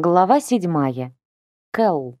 Глава седьмая. Кэл.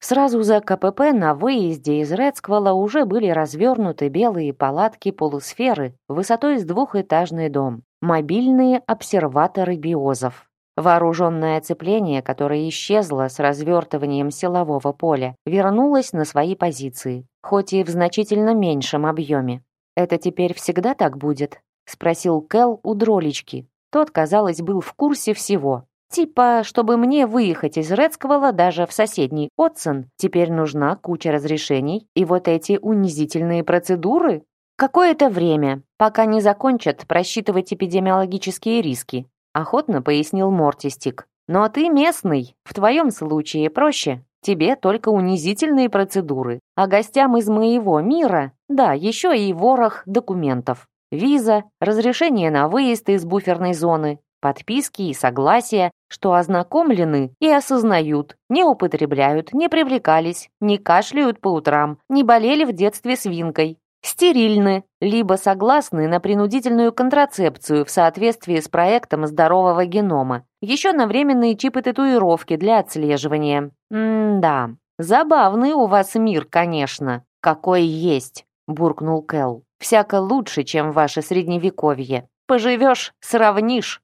Сразу за КПП на выезде из Рецквала уже были развернуты белые палатки-полусферы высотой с двухэтажный дом, мобильные обсерваторы биозов. Вооруженное оцепление, которое исчезло с развертыванием силового поля, вернулось на свои позиции, хоть и в значительно меньшем объеме. «Это теперь всегда так будет?» — спросил Кэл у дролечки. Тот, казалось, был в курсе всего, Типа, чтобы мне выехать из Рецквала даже в соседний Отсон, теперь нужна куча разрешений и вот эти унизительные процедуры? Какое-то время, пока не закончат просчитывать эпидемиологические риски, охотно пояснил Мортистик. Но ты местный, в твоем случае проще. Тебе только унизительные процедуры, а гостям из моего мира, да, еще и ворох документов. Виза, разрешение на выезд из буферной зоны, подписки и согласия, что ознакомлены и осознают, не употребляют, не привлекались, не кашляют по утрам, не болели в детстве свинкой, стерильны, либо согласны на принудительную контрацепцию в соответствии с проектом здорового генома, еще на временные чипы-татуировки для отслеживания. М-да, забавный у вас мир, конечно, какой есть, буркнул Кэл. Всяко лучше, чем ваше средневековье. Поживешь, сравнишь.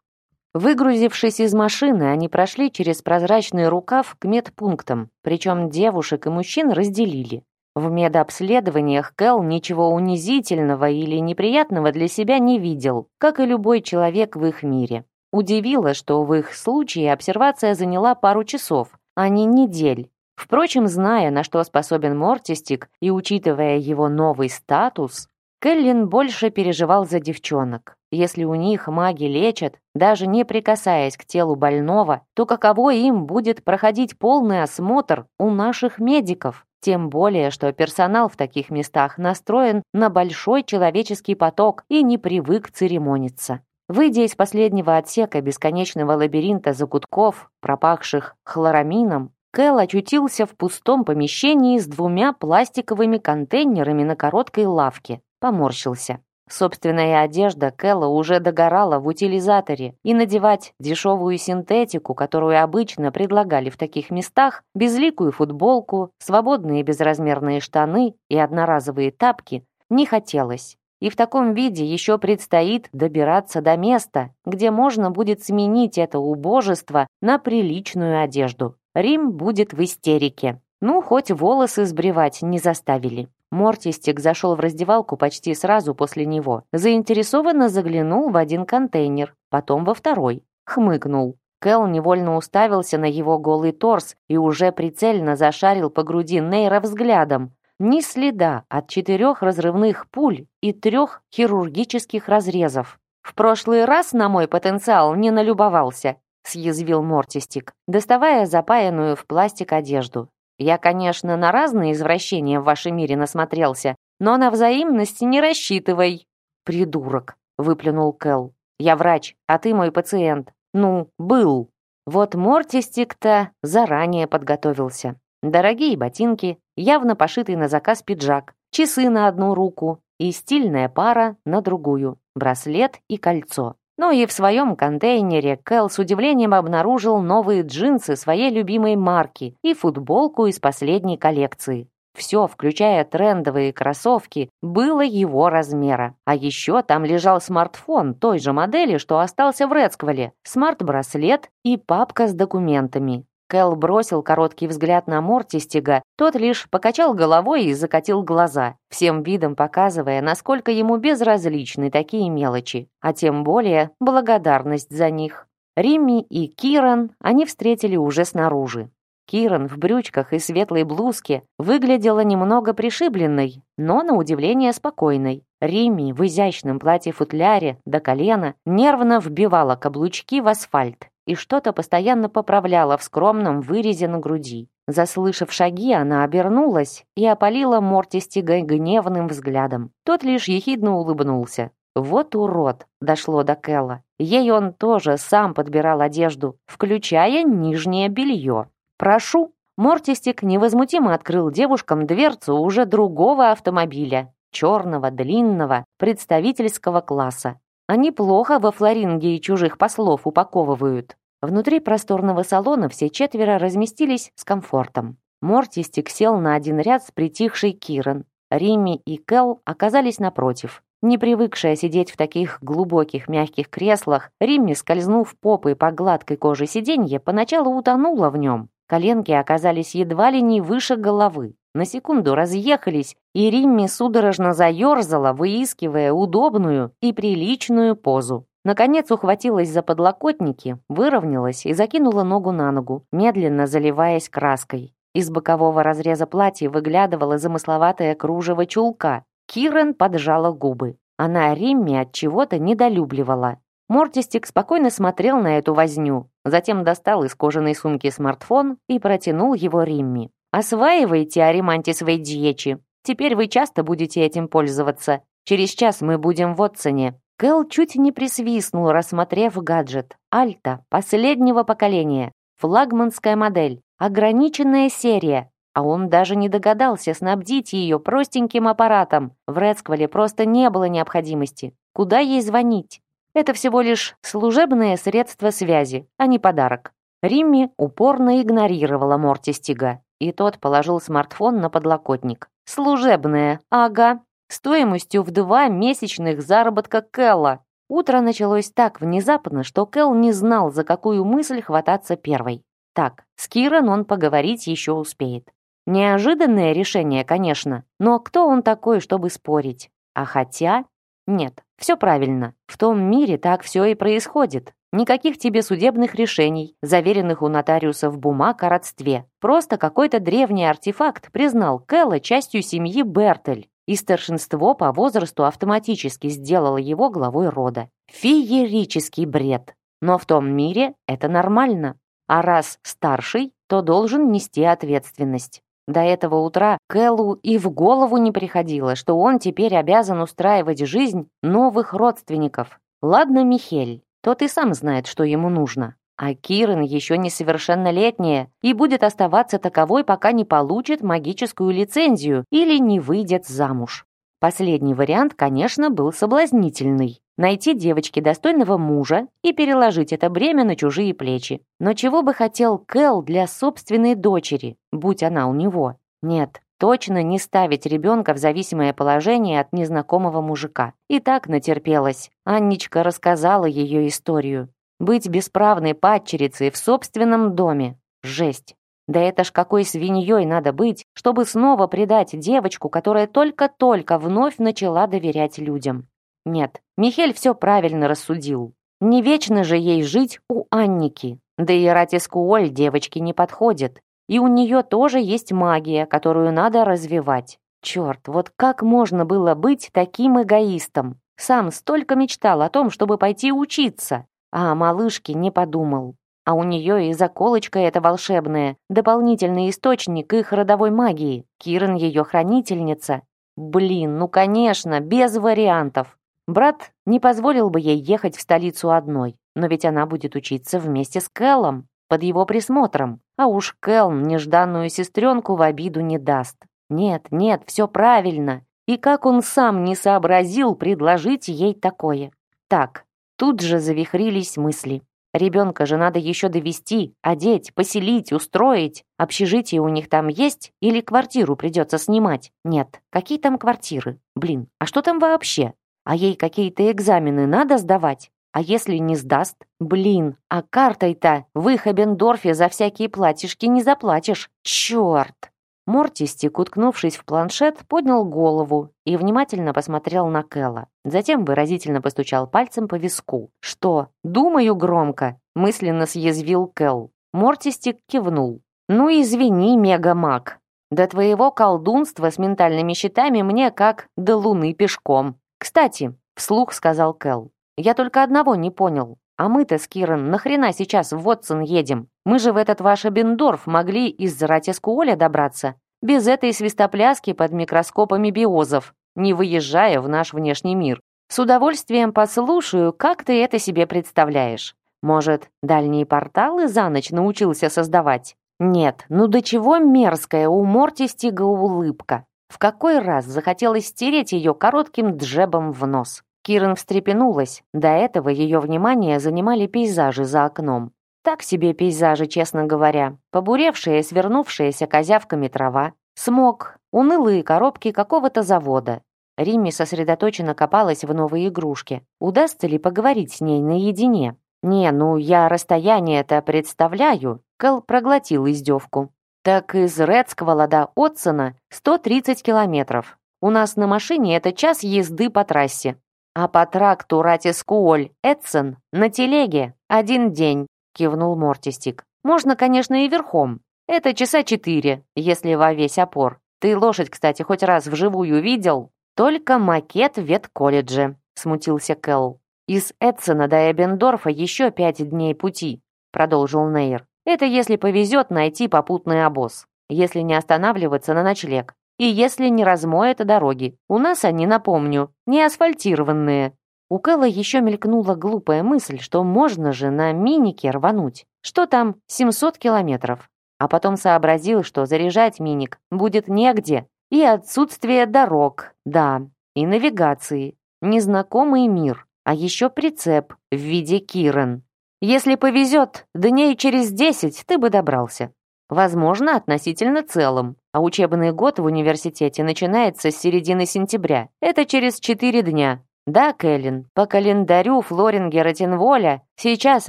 Выгрузившись из машины, они прошли через прозрачный рукав к медпунктам, причем девушек и мужчин разделили. В медобследованиях Кэл ничего унизительного или неприятного для себя не видел, как и любой человек в их мире. Удивило, что в их случае обсервация заняла пару часов, а не недель. Впрочем, зная, на что способен Мортистик и учитывая его новый статус, Келлин больше переживал за девчонок. Если у них маги лечат, даже не прикасаясь к телу больного, то каково им будет проходить полный осмотр у наших медиков? Тем более, что персонал в таких местах настроен на большой человеческий поток и не привык церемониться. Выйдя из последнего отсека бесконечного лабиринта закутков, пропахших хлорамином, Кэл очутился в пустом помещении с двумя пластиковыми контейнерами на короткой лавке поморщился. Собственная одежда Кэлла уже догорала в утилизаторе, и надевать дешевую синтетику, которую обычно предлагали в таких местах, безликую футболку, свободные безразмерные штаны и одноразовые тапки не хотелось. И в таком виде еще предстоит добираться до места, где можно будет сменить это убожество на приличную одежду. Рим будет в истерике. Ну, хоть волосы сбривать не заставили. Мортистик зашел в раздевалку почти сразу после него. Заинтересованно заглянул в один контейнер, потом во второй. Хмыкнул. Кэл невольно уставился на его голый торс и уже прицельно зашарил по груди Нейра взглядом. Ни следа от четырех разрывных пуль и трех хирургических разрезов. «В прошлый раз на мой потенциал не налюбовался», съязвил Мортистик, доставая запаянную в пластик одежду. Я, конечно, на разные извращения в вашем мире насмотрелся, но на взаимность не рассчитывай. Придурок, выплюнул Кэл. Я врач, а ты мой пациент. Ну, был. Вот Мортистик-то заранее подготовился. Дорогие ботинки, явно пошитый на заказ пиджак, часы на одну руку и стильная пара на другую, браслет и кольцо. Ну и в своем контейнере Кэл с удивлением обнаружил новые джинсы своей любимой марки и футболку из последней коллекции. Все, включая трендовые кроссовки, было его размера. А еще там лежал смартфон той же модели, что остался в Рецквале, смарт-браслет и папка с документами. Кэл бросил короткий взгляд на Мортистига, тот лишь покачал головой и закатил глаза, всем видом показывая, насколько ему безразличны такие мелочи, а тем более благодарность за них. Римми и Киран они встретили уже снаружи. Киран в брючках и светлой блузке выглядела немного пришибленной, но на удивление спокойной. Римми в изящном платье-футляре до колена нервно вбивала каблучки в асфальт и что-то постоянно поправляла в скромном вырезе на груди. Заслышав шаги, она обернулась и опалила Мортистига гневным взглядом. Тот лишь ехидно улыбнулся. Вот урод, дошло до Кэлла. Ей он тоже сам подбирал одежду, включая нижнее белье. «Прошу». Мортистик невозмутимо открыл девушкам дверцу уже другого автомобиля, черного, длинного, представительского класса. Они плохо во Флоринге и чужих послов упаковывают. Внутри просторного салона все четверо разместились с комфортом. Мортистик сел на один ряд с притихшей Киран. Римми и Кел оказались напротив. Не привыкшая сидеть в таких глубоких мягких креслах, Римми, скользнув попой по гладкой коже сиденья, поначалу утонула в нем. Коленки оказались едва ли не выше головы. На секунду разъехались, и Римми судорожно заерзала, выискивая удобную и приличную позу. Наконец ухватилась за подлокотники, выровнялась и закинула ногу на ногу, медленно заливаясь краской. Из бокового разреза платья выглядывало замысловатое кружево чулка, Кирен поджала губы. Она Римми от чего-то недолюбливала. Мортистик спокойно смотрел на эту возню, затем достал из кожаной сумки смартфон и протянул его Римми. «Осваивайте Аримантис Вейдьечи. Теперь вы часто будете этим пользоваться. Через час мы будем в Отсоне». Кэл чуть не присвистнул, рассмотрев гаджет. Альта, последнего поколения. Флагманская модель. Ограниченная серия а он даже не догадался снабдить ее простеньким аппаратом. В Рецквале просто не было необходимости. Куда ей звонить? Это всего лишь служебное средство связи, а не подарок. Римми упорно игнорировала Мортистига, и тот положил смартфон на подлокотник. «Служебное, ага, стоимостью в два месячных заработка Кэлла». Утро началось так внезапно, что Кэл не знал, за какую мысль хвататься первой. Так, с Киран он поговорить еще успеет. Неожиданное решение, конечно, но кто он такой, чтобы спорить? А хотя... Нет, все правильно. В том мире так все и происходит. Никаких тебе судебных решений, заверенных у нотариусов бумаг о родстве. Просто какой-то древний артефакт признал Кэлла частью семьи Бертель, и старшинство по возрасту автоматически сделало его главой рода. Феерический бред. Но в том мире это нормально. А раз старший, то должен нести ответственность. До этого утра Кэллу и в голову не приходило, что он теперь обязан устраивать жизнь новых родственников. Ладно, Михель, тот и сам знает, что ему нужно. А Кирен еще несовершеннолетняя и будет оставаться таковой, пока не получит магическую лицензию или не выйдет замуж. Последний вариант, конечно, был соблазнительный. Найти девочке достойного мужа и переложить это бремя на чужие плечи. Но чего бы хотел Кэл для собственной дочери, будь она у него? Нет, точно не ставить ребенка в зависимое положение от незнакомого мужика. И так натерпелась. Анничка рассказала ее историю. Быть бесправной падчерицей в собственном доме. Жесть. Да это ж какой свиньей надо быть, чтобы снова предать девочку, которая только-только вновь начала доверять людям. Нет, Михель все правильно рассудил. Не вечно же ей жить у Анники. Да и Ратискуоль девочке не подходит. И у нее тоже есть магия, которую надо развивать. Черт, вот как можно было быть таким эгоистом? Сам столько мечтал о том, чтобы пойти учиться, а о малышке не подумал. А у нее и заколочка эта волшебная, дополнительный источник их родовой магии. Киран ее хранительница. Блин, ну конечно, без вариантов. Брат не позволил бы ей ехать в столицу одной, но ведь она будет учиться вместе с Кэллом, под его присмотром. А уж Кэлл нежданную сестренку в обиду не даст. Нет, нет, все правильно. И как он сам не сообразил предложить ей такое. Так, тут же завихрились мысли. Ребенка же надо еще довести, одеть, поселить, устроить. Общежитие у них там есть или квартиру придется снимать? Нет, какие там квартиры? Блин, а что там вообще? А ей какие-то экзамены надо сдавать? А если не сдаст? Блин, а картой-то в Ихабендорфе за всякие платьишки не заплатишь. Черт! Мортистик, уткнувшись в планшет, поднял голову и внимательно посмотрел на Кэлла. Затем выразительно постучал пальцем по виску. «Что? Думаю громко!» — мысленно съязвил Кэл. Мортистик кивнул. «Ну извини, мегамаг. До твоего колдунства с ментальными щитами мне как до луны пешком. Кстати, вслух сказал Кэл. Я только одного не понял. А мы-то с Киран нахрена сейчас в Вотсон едем? Мы же в этот ваш Абендорф могли из Ратискуоля добраться. Без этой свистопляски под микроскопами биозов, не выезжая в наш внешний мир. С удовольствием послушаю, как ты это себе представляешь. Может, дальние порталы за ночь научился создавать? Нет, ну до чего мерзкая у Мортистига улыбка. В какой раз захотелось стереть ее коротким джебом в нос. Кирен встрепенулась. До этого ее внимание занимали пейзажи за окном. Так себе пейзажи, честно говоря. Побуревшая, свернувшаяся козявками трава, смог, унылые коробки какого-то завода. Римми сосредоточенно копалась в новой игрушке. Удастся ли поговорить с ней наедине? «Не, ну я расстояние-то представляю», — Кэл проглотил издевку. «Так из Редского до Отсона 130 километров. У нас на машине это час езды по трассе. А по тракту Ратискуоль Эдсон на телеге один день», — кивнул Мортистик. «Можно, конечно, и верхом. Это часа четыре, если во весь опор. Ты лошадь, кстати, хоть раз вживую видел?» «Только макет в ветколледже», — смутился Кэл. «Из Эдсона до Эбендорфа еще пять дней пути», — продолжил Нейр. «Это если повезет найти попутный обоз, если не останавливаться на ночлег, и если не размоет дороги. У нас они, напомню, не асфальтированные». У Кэлла еще мелькнула глупая мысль, что можно же на минике рвануть. Что там, 700 километров. А потом сообразил, что заряжать миник будет негде. И отсутствие дорог, да, и навигации. Незнакомый мир а еще прицеп в виде Кирен. Если повезет, дней через десять ты бы добрался. Возможно, относительно целым. А учебный год в университете начинается с середины сентября. Это через четыре дня. Да, Кэлен, по календарю Флорингера Тинволя сейчас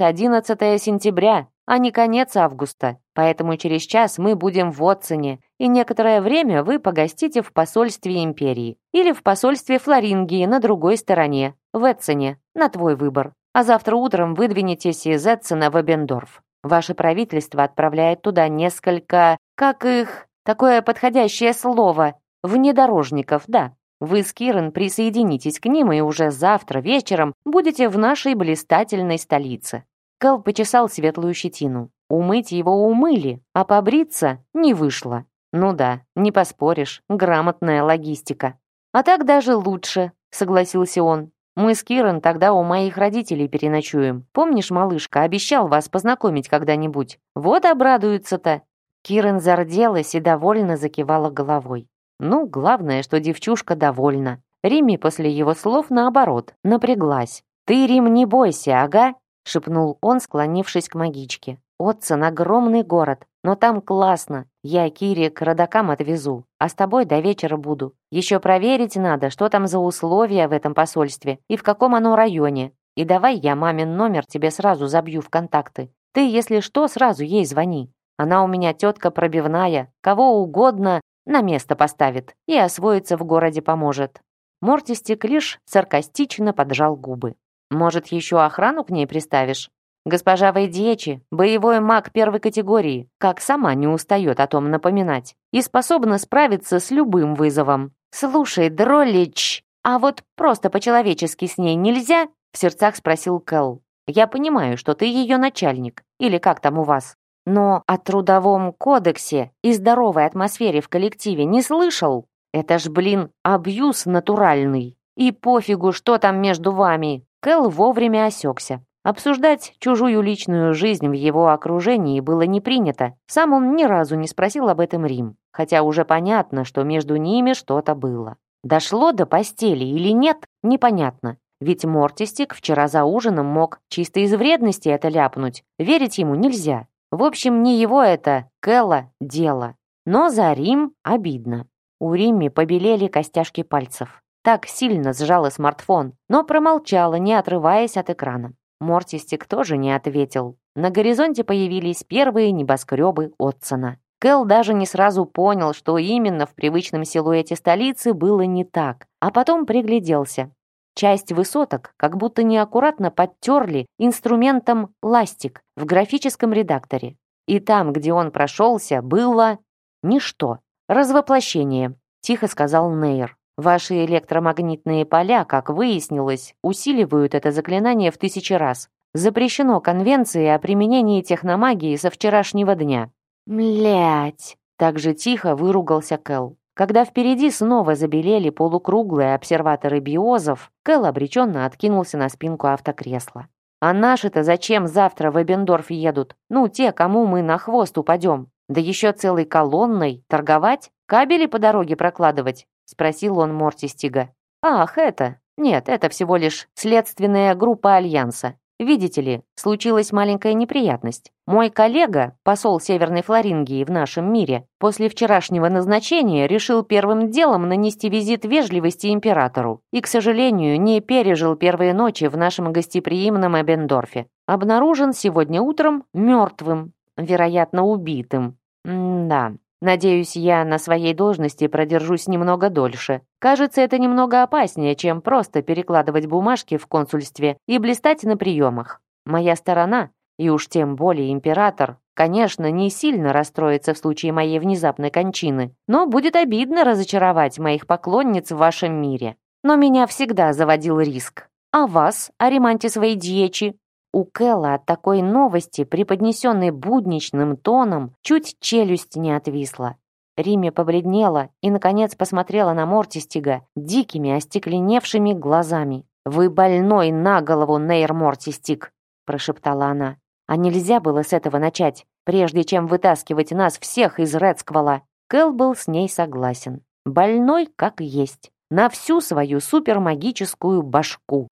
11 сентября, а не конец августа. Поэтому через час мы будем в Отсоне, и некоторое время вы погостите в посольстве империи или в посольстве Флорингии на другой стороне, в Эдсоне, на твой выбор. А завтра утром выдвинетесь из Эдсона в Эбендорф. Ваше правительство отправляет туда несколько, как их, такое подходящее слово, внедорожников, да. Вы с Кирен присоединитесь к ним и уже завтра вечером будете в нашей блистательной столице. Кэл почесал светлую щетину. Умыть его умыли, а побриться не вышло. Ну да, не поспоришь, грамотная логистика. А так даже лучше, согласился он. Мы с Киран тогда у моих родителей переночуем. Помнишь, малышка, обещал вас познакомить когда-нибудь? Вот обрадуются-то». Киран зарделась и довольно закивала головой. Ну, главное, что девчушка довольна. Римми после его слов, наоборот, напряглась. «Ты, Рим, не бойся, ага?» — шепнул он, склонившись к магичке. «Отсон — огромный город, но там классно. Я Кире к родакам отвезу, а с тобой до вечера буду. Еще проверить надо, что там за условия в этом посольстве и в каком оно районе. И давай я мамин номер тебе сразу забью в контакты. Ты, если что, сразу ей звони. Она у меня тетка пробивная, кого угодно на место поставит и освоиться в городе поможет». Мортистик лишь саркастично поджал губы. «Может, еще охрану к ней приставишь?» Госпожа Вейдьечи – боевой маг первой категории, как сама не устает о том напоминать, и способна справиться с любым вызовом. «Слушай, Дролич, а вот просто по-человечески с ней нельзя?» – в сердцах спросил Кэл. «Я понимаю, что ты ее начальник, или как там у вас. Но о трудовом кодексе и здоровой атмосфере в коллективе не слышал? Это ж, блин, абьюз натуральный. И пофигу, что там между вами». Кэл вовремя осекся. Обсуждать чужую личную жизнь в его окружении было не принято. Сам он ни разу не спросил об этом Рим, хотя уже понятно, что между ними что-то было. Дошло до постели или нет, непонятно. Ведь Мортистик вчера за ужином мог чисто из вредности это ляпнуть. Верить ему нельзя. В общем, не его это, Кэлла, дело. Но за Рим обидно. У Римми побелели костяшки пальцев. Так сильно сжала смартфон, но промолчала, не отрываясь от экрана. Мортистик тоже не ответил. На горизонте появились первые небоскребы Отсона. Кэл даже не сразу понял, что именно в привычном силуэте столицы было не так, а потом пригляделся. Часть высоток как будто неаккуратно подтерли инструментом ластик в графическом редакторе. И там, где он прошелся, было... ничто. Развоплощение, тихо сказал Нейр. Ваши электромагнитные поля, как выяснилось, усиливают это заклинание в тысячи раз. Запрещено конвенцией о применении техномагии со вчерашнего дня». «Млять!» — так же тихо выругался Кэл. Когда впереди снова забелели полукруглые обсерваторы биозов, Кэл обреченно откинулся на спинку автокресла. «А наши-то зачем завтра в Эбендорф едут? Ну, те, кому мы на хвост упадем. Да еще целой колонной. Торговать? Кабели по дороге прокладывать? Спросил он Мортистига. «Ах, это? Нет, это всего лишь следственная группа Альянса. Видите ли, случилась маленькая неприятность. Мой коллега, посол Северной Флорингии в нашем мире, после вчерашнего назначения решил первым делом нанести визит вежливости императору и, к сожалению, не пережил первые ночи в нашем гостеприимном Эбендорфе. Обнаружен сегодня утром мертвым, вероятно, убитым. М да, Надеюсь, я на своей должности продержусь немного дольше. Кажется, это немного опаснее, чем просто перекладывать бумажки в консульстве и блистать на приемах. Моя сторона, и уж тем более император, конечно, не сильно расстроится в случае моей внезапной кончины, но будет обидно разочаровать моих поклонниц в вашем мире. Но меня всегда заводил риск. А вас, Аримантис Вейдьечи, у Кэлла от такой новости, преподнесенной будничным тоном, чуть челюсть не отвисла. Риме побледнела и, наконец, посмотрела на Мортистига дикими, остекленевшими глазами. «Вы больной на голову, Нейр Мортистиг!» – прошептала она. «А нельзя было с этого начать, прежде чем вытаскивать нас всех из Редсквала?» Кэл был с ней согласен. «Больной, как есть, на всю свою супермагическую башку».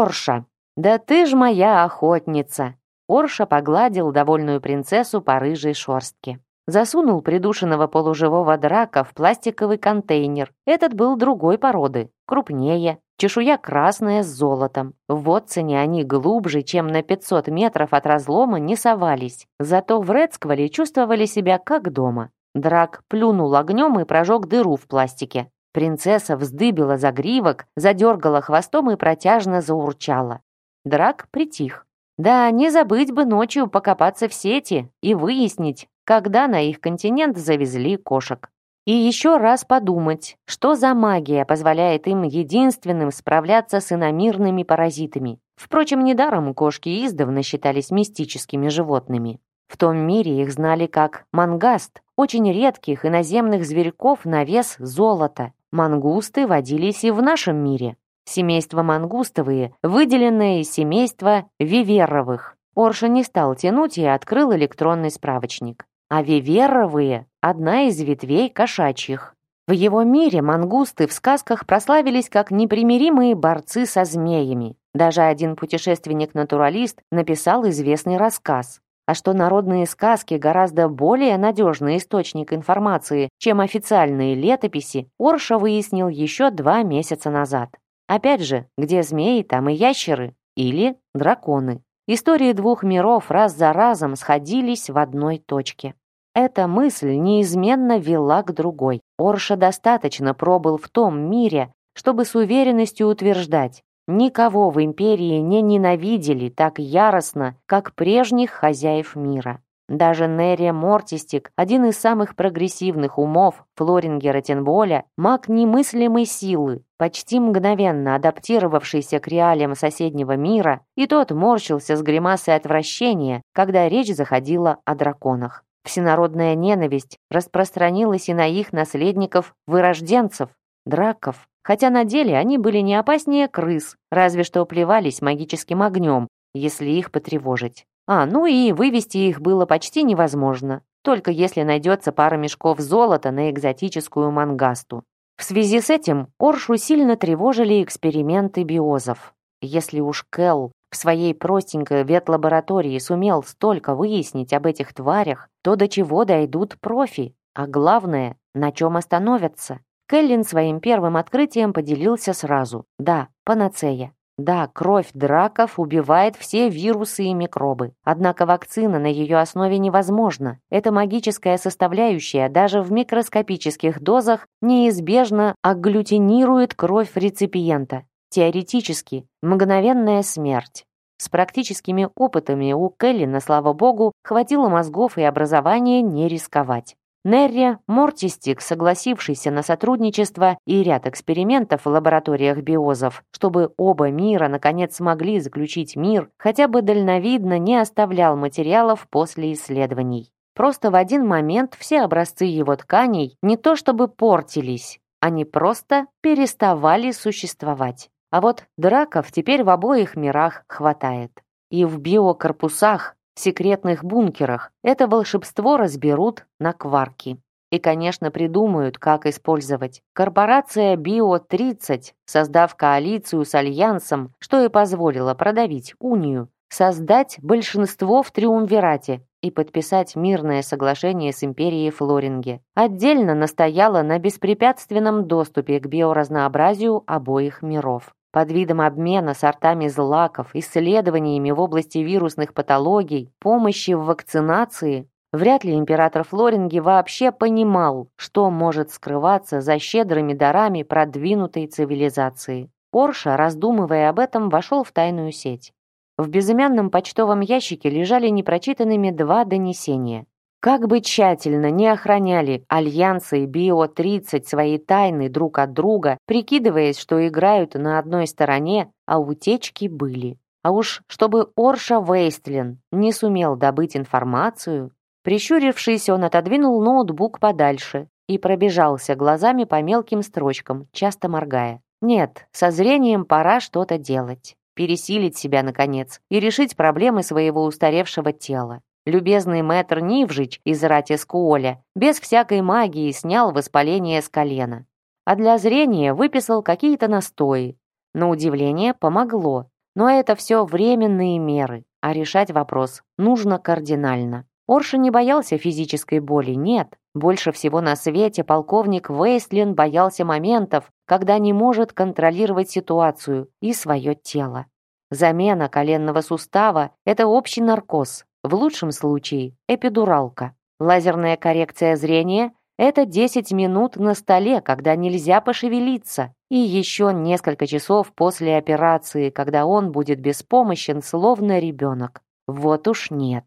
Орша, да ты ж моя охотница!» Орша погладил довольную принцессу по рыжей шорстке. Засунул придушенного полуживого драка в пластиковый контейнер. Этот был другой породы, крупнее, чешуя красная с золотом. В Вотсоне они глубже, чем на 500 метров от разлома не совались. Зато в Редсквале чувствовали себя как дома. Драк плюнул огнем и прожег дыру в пластике. Принцесса вздыбила загривок, задергала хвостом и протяжно заурчала. Драк притих. Да, не забыть бы ночью покопаться в сети и выяснить, когда на их континент завезли кошек. И еще раз подумать, что за магия позволяет им единственным справляться с иномирными паразитами. Впрочем, недаром кошки издавна считались мистическими животными. В том мире их знали как мангаст, очень редких иноземных зверьков на вес золота, Мангусты водились и в нашем мире. Семейство мангустовые, выделенное из семейства виверовых. Орша не стал тянуть и открыл электронный справочник. А виверовые – одна из ветвей кошачьих. В его мире мангусты в сказках прославились как непримиримые борцы со змеями. Даже один путешественник-натуралист написал известный рассказ а что народные сказки гораздо более надежный источник информации, чем официальные летописи, Орша выяснил еще два месяца назад. Опять же, где змеи, там и ящеры. Или драконы. Истории двух миров раз за разом сходились в одной точке. Эта мысль неизменно вела к другой. Орша достаточно пробыл в том мире, чтобы с уверенностью утверждать, Никого в империи не ненавидели так яростно, как прежних хозяев мира. Даже Нерия Мортистик, один из самых прогрессивных умов Флорингера Тенболя, маг немыслимой силы, почти мгновенно адаптировавшийся к реалиям соседнего мира, и тот морщился с гримасой отвращения, когда речь заходила о драконах. Всенародная ненависть распространилась и на их наследников, вырожденцев, драков, хотя на деле они были не опаснее крыс, разве что плевались магическим огнем, если их потревожить. А, ну и вывести их было почти невозможно, только если найдется пара мешков золота на экзотическую мангасту. В связи с этим Оршу сильно тревожили эксперименты биозов. Если уж Келл в своей простенькой ветлаборатории сумел столько выяснить об этих тварях, то до чего дойдут профи, а главное, на чем остановятся. Келлин своим первым открытием поделился сразу. Да, панацея. Да, кровь драков убивает все вирусы и микробы. Однако вакцина на ее основе невозможна. Эта магическая составляющая даже в микроскопических дозах неизбежно агглютинирует кровь реципиента. Теоретически, мгновенная смерть. С практическими опытами у Келлина, слава богу, хватило мозгов и образования не рисковать. Нерри Мортистик, согласившийся на сотрудничество и ряд экспериментов в лабораториях биозов, чтобы оба мира наконец смогли заключить мир, хотя бы дальновидно не оставлял материалов после исследований. Просто в один момент все образцы его тканей не то чтобы портились, они просто переставали существовать. А вот драков теперь в обоих мирах хватает. И в биокорпусах, секретных бункерах. Это волшебство разберут на кварки. и, конечно, придумают, как использовать. Корпорация Био-30, создав коалицию с Альянсом, что и позволило продавить унию, создать большинство в Триумвирате и подписать мирное соглашение с империей Флоринге. Отдельно настояла на беспрепятственном доступе к биоразнообразию обоих миров. Под видом обмена сортами злаков, исследованиями в области вирусных патологий, помощи в вакцинации, вряд ли император Флоринги вообще понимал, что может скрываться за щедрыми дарами продвинутой цивилизации. Орша, раздумывая об этом, вошел в тайную сеть. В безымянном почтовом ящике лежали непрочитанными два донесения. Как бы тщательно не охраняли Альянсы и Био-30 свои тайны друг от друга, прикидываясь, что играют на одной стороне, а утечки были. А уж чтобы Орша Вейстлин не сумел добыть информацию, прищурившись, он отодвинул ноутбук подальше и пробежался глазами по мелким строчкам, часто моргая. Нет, со зрением пора что-то делать пересилить себя, наконец, и решить проблемы своего устаревшего тела. Любезный мэтр Нивжич из Ратискуоля без всякой магии снял воспаление с колена. А для зрения выписал какие-то настои. На удивление помогло. Но это все временные меры, а решать вопрос нужно кардинально. Орша не боялся физической боли, нет. Больше всего на свете полковник Вейслин боялся моментов, когда не может контролировать ситуацию и свое тело. Замена коленного сустава – это общий наркоз, в лучшем случае эпидуралка. Лазерная коррекция зрения – это 10 минут на столе, когда нельзя пошевелиться, и еще несколько часов после операции, когда он будет беспомощен, словно ребенок. Вот уж нет.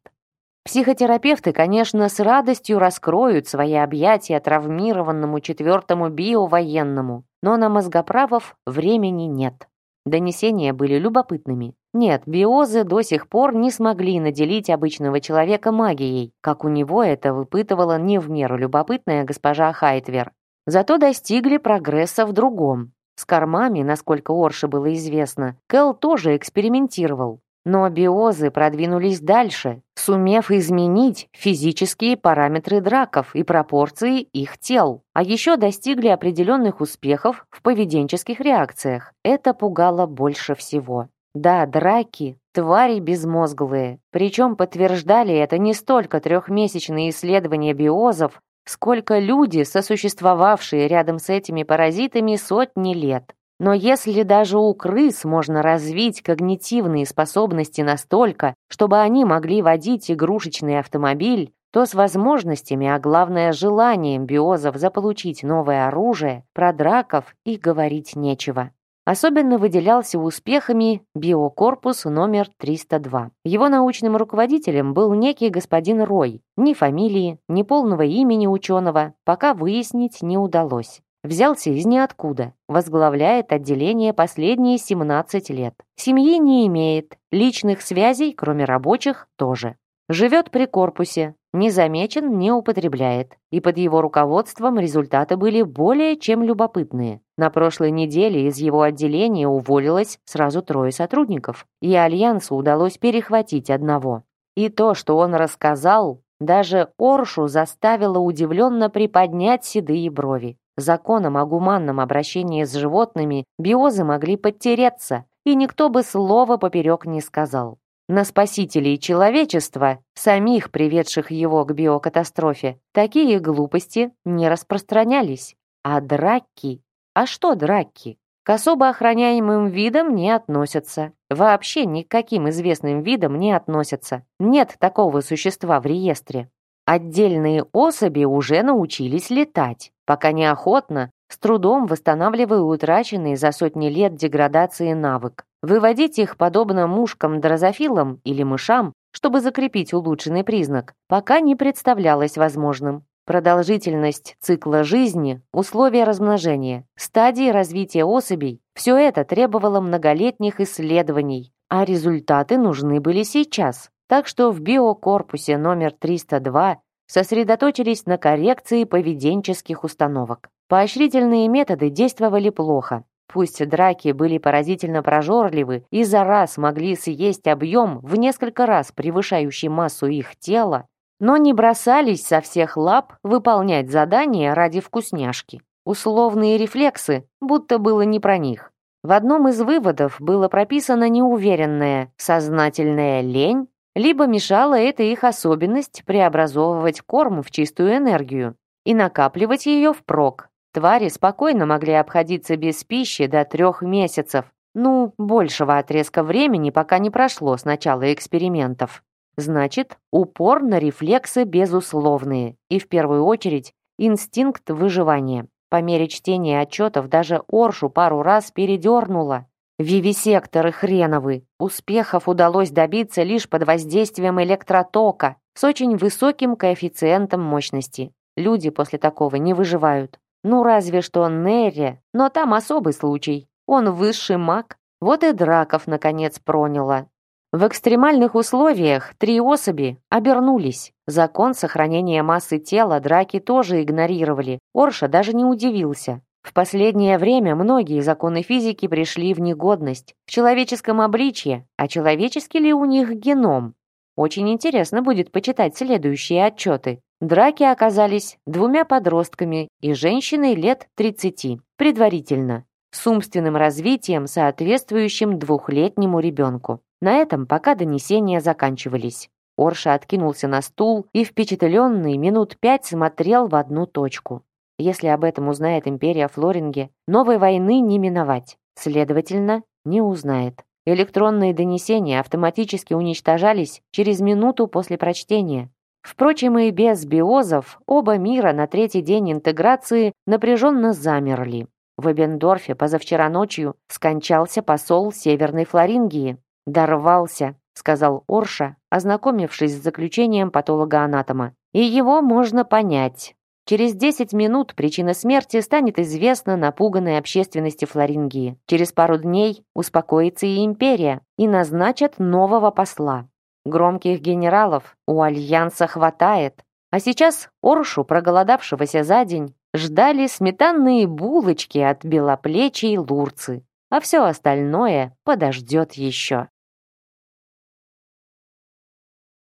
Психотерапевты, конечно, с радостью раскроют свои объятия травмированному четвертому биовоенному, но на мозгоправов времени нет. Донесения были любопытными. Нет, биозы до сих пор не смогли наделить обычного человека магией, как у него это выпытывала не в меру любопытная госпожа Хайтвер. Зато достигли прогресса в другом. С кормами, насколько Орше было известно, Кэл тоже экспериментировал. Но биозы продвинулись дальше, сумев изменить физические параметры драков и пропорции их тел, а еще достигли определенных успехов в поведенческих реакциях. Это пугало больше всего. Да, драки – твари безмозглые. Причем подтверждали это не столько трехмесячные исследования биозов, сколько люди, сосуществовавшие рядом с этими паразитами сотни лет. Но если даже у крыс можно развить когнитивные способности настолько, чтобы они могли водить игрушечный автомобиль, то с возможностями, а главное желанием биозов заполучить новое оружие, про драков и говорить нечего. Особенно выделялся успехами биокорпус номер 302. Его научным руководителем был некий господин Рой. Ни фамилии, ни полного имени ученого пока выяснить не удалось. Взялся из ниоткуда, возглавляет отделение последние 17 лет. Семьи не имеет, личных связей, кроме рабочих, тоже. Живет при корпусе, не замечен, не употребляет. И под его руководством результаты были более чем любопытные. На прошлой неделе из его отделения уволилось сразу трое сотрудников, и Альянсу удалось перехватить одного. И то, что он рассказал, даже Оршу заставило удивленно приподнять седые брови. Законом о гуманном обращении с животными биозы могли подтереться, и никто бы слова поперек не сказал. На спасителей человечества, самих приведших его к биокатастрофе, такие глупости не распространялись. А драки? А что драки? К особо охраняемым видам не относятся. Вообще ни к каким известным видам не относятся. Нет такого существа в реестре. Отдельные особи уже научились летать, пока неохотно, с трудом восстанавливая утраченный за сотни лет деградации навык. Выводить их подобно мушкам-дрозофилам или мышам, чтобы закрепить улучшенный признак, пока не представлялось возможным. Продолжительность цикла жизни, условия размножения, стадии развития особей – все это требовало многолетних исследований, а результаты нужны были сейчас. Так что в биокорпусе номер 302 сосредоточились на коррекции поведенческих установок. Поощрительные методы действовали плохо. Пусть драки были поразительно прожорливы и за раз могли съесть объем в несколько раз превышающий массу их тела, но не бросались со всех лап выполнять задания ради вкусняшки. Условные рефлексы, будто было не про них. В одном из выводов было прописано неуверенная, сознательная лень, либо мешала эта их особенность преобразовывать корм в чистую энергию и накапливать ее впрок. Твари спокойно могли обходиться без пищи до трех месяцев, ну, большего отрезка времени, пока не прошло с начала экспериментов. Значит, упор на рефлексы безусловные и, в первую очередь, инстинкт выживания. По мере чтения отчетов даже Оршу пару раз передернула. Вивисекторы хреновы. Успехов удалось добиться лишь под воздействием электротока с очень высоким коэффициентом мощности. Люди после такого не выживают. Ну, разве что Нерри, но там особый случай. Он высший маг. Вот и драков, наконец, проняло. В экстремальных условиях три особи обернулись. Закон сохранения массы тела драки тоже игнорировали. Орша даже не удивился. В последнее время многие законы физики пришли в негодность. В человеческом обличье, а человеческий ли у них геном? Очень интересно будет почитать следующие отчеты. Драки оказались двумя подростками и женщиной лет 30, предварительно, с умственным развитием, соответствующим двухлетнему ребенку. На этом пока донесения заканчивались. Орша откинулся на стул и впечатленный минут пять смотрел в одну точку. Если об этом узнает империя Флоринге, новой войны не миновать. Следовательно, не узнает. Электронные донесения автоматически уничтожались через минуту после прочтения. Впрочем, и без биозов оба мира на третий день интеграции напряженно замерли. В Эбендорфе позавчера ночью скончался посол Северной Флорингии. «Дорвался», — сказал Орша, ознакомившись с заключением патолога-анатома. «И его можно понять. Через 10 минут причина смерти станет известна напуганной общественности Флорингии. Через пару дней успокоится и империя, и назначат нового посла. Громких генералов у Альянса хватает. А сейчас Оршу, проголодавшегося за день, ждали сметанные булочки от белоплечей лурцы. А все остальное подождет еще.